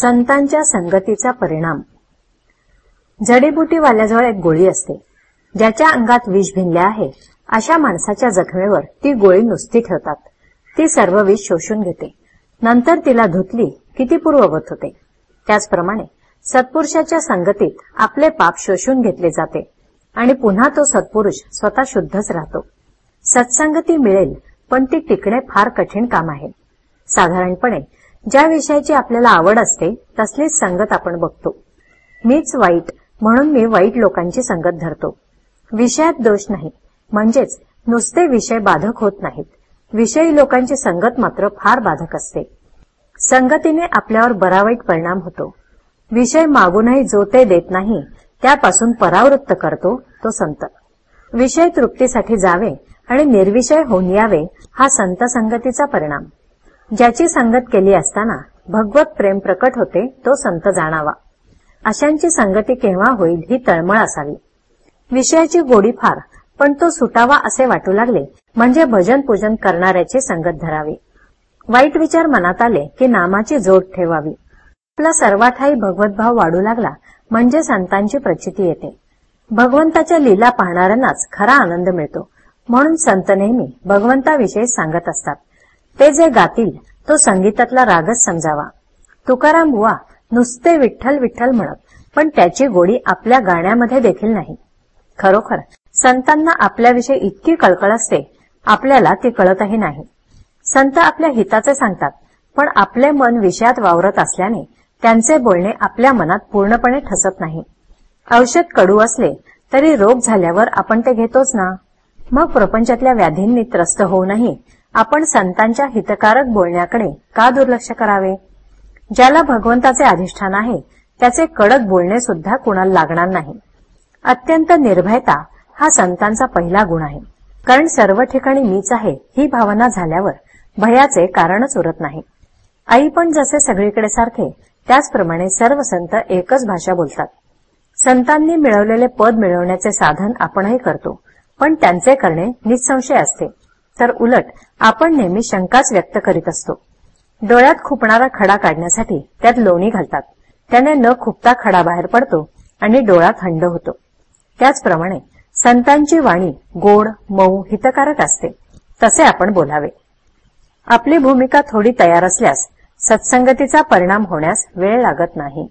संतांच्या संगतीचा परिणाम. जडीबुटीवाल्याजवळ एक गोळी असते. ज्याच्या अंगात विष भिनले आहे. अशा माणसाच्या जखमेवर ती गोळी नुसती ठेवतात. ती सर्व विष शोषून घेते. नंतर तिला धुतली की ती पूर्ववत होते. त्याचप्रमाणे सत्पुरुषाच्या संगतीत आपले पाप शोषून घेतले जाते आणि पुन्हा तो सत्पुरुष स्वतः शुद्धच राहतो. सत्संगती मिळेल पण ती टिकणे फार कठीण काम आहे. साधारणपणे ज्या विषयाची आपल्याला आवड असते तसलीच संगत आपण बघतो. मीच वाईट म्हणून मी वाईट लोकांची संगत धरतो. विषयात दोष नाही. म्हणजेच नुसते विषय बाधक होत नाहीत. विषयी लोकांची संगत मात्र फार बाधक असते. संगतीने आपल्यावर बरा वाईट परिणाम होतो. विषय मागूनही जो ते देत नाही त्यापासून परावृत्त करतो तो संत. विषय तृप्तीसाठी जावे आणि निर्विषय होऊन यावे हा संत संगतीचा परिणाम. ज्याची संगत केली असताना भगवत प्रेम प्रकट होते तो संत जाणावा. अशांची संगती केव्हा होईल ही तळमळ असावी. विषयाची गोडी फार पण तो सुटावा असे वाटू लागले म्हणजे भजन पूजन करणाऱ्याची संगत धरावी. वाईट विचार मनात आले की नामाची जोड ठेवावी. आपला सर्वाठाई भगवतभाव वाढू लागला म्हणजे संतांची प्रचिती येते. भगवंताच्या लीला पाहणाऱ्यांनाच खरा आनंद मिळतो म्हणून संत नेहमी भगवंताविषयी सांगत असतात. ते जे गातील तो संगीतातला रागच समजावा. तुकाराम बुवा नुसते विठ्ठल विठ्ठल म्हणत पण त्याची गोडी आपल्या गाण्यामध्ये देखील नाही. खरोखर संतांना आपल्याविषयी इतकी कळकळ असते आपल्याला ती कळतही नाही. संत आपल्या हिताचे सांगतात पण आपले मन विषयात वावरत असल्याने त्यांचे बोलणे आपल्या मनात पूर्णपणे ठसत नाही. औषध कडू असले तरी रोग झाल्यावर आपण ते घेतोच ना? मग प्रपंचातल्या व्याधींनी त्रस्त होऊनही आपण संतांच्या हितकारक बोलण्याकडे का दुर्लक्ष करावे? ज्याला भगवंताचे अधिष्ठान आहे त्याचे कडक बोलणे सुद्धा कुणाला लागणार नाही. अत्यंत निर्भयता हा संतांचा पहिला गुण आहे. कारण सर्व ठिकाणी मीच आहे ही भावना झाल्यावर भयाचे कारणच उरत नाही. आई पण जसे सगळीकडे सारखे त्याचप्रमाणे सर्व संत एकच भाषा बोलतात. संतांनी मिळवलेले पद मिळवण्याचे साधन आपणही करतो पण त्यांचे करणे निसंशय असते. तर उलट आपण नेहमी शंकाच व्यक्त करीत असतो. डोळ्यात खुपणारा खडा काढण्यासाठी त्यात लोणी घालतात. त्याने न खुपता खडा बाहेर पडतो आणि डोळा थंड होतो. त्याचप्रमाणे संतांची वाणी गोड मऊ हितकारक असते. तसे आपण बोलावे. आपली भूमिका थोडी तयार असल्यास सत्संगतीचा परिणाम होण्यास वेळ लागत नाही.